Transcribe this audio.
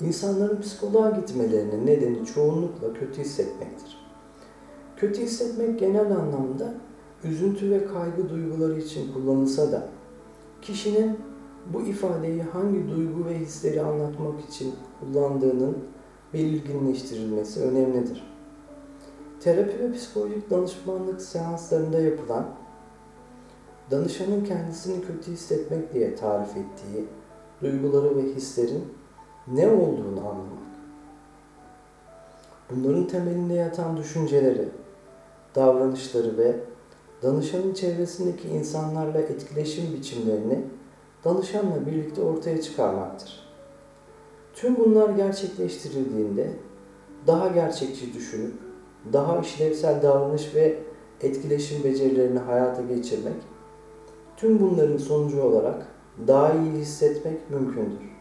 İnsanların psikoloğa gitmelerinin nedeni çoğunlukla kötü hissetmektir. Kötü hissetmek genel anlamda üzüntü ve kaygı duyguları için kullanılsa da kişinin bu ifadeyi hangi duygu ve hisleri anlatmak için kullandığının belirginleştirilmesi önemlidir. Terapi ve psikolojik danışmanlık seanslarında yapılan danışanın kendisini kötü hissetmek diye tarif ettiği duyguları ve hislerin ne olduğunu anlamak. Bunların temelinde yatan düşünceleri, davranışları ve danışanın çevresindeki insanlarla etkileşim biçimlerini danışanla birlikte ortaya çıkarmaktır. Tüm bunlar gerçekleştirildiğinde daha gerçekçi düşünüp daha işlevsel davranış ve etkileşim becerilerini hayata geçirmek, tüm bunların sonucu olarak daha iyi hissetmek mümkündür.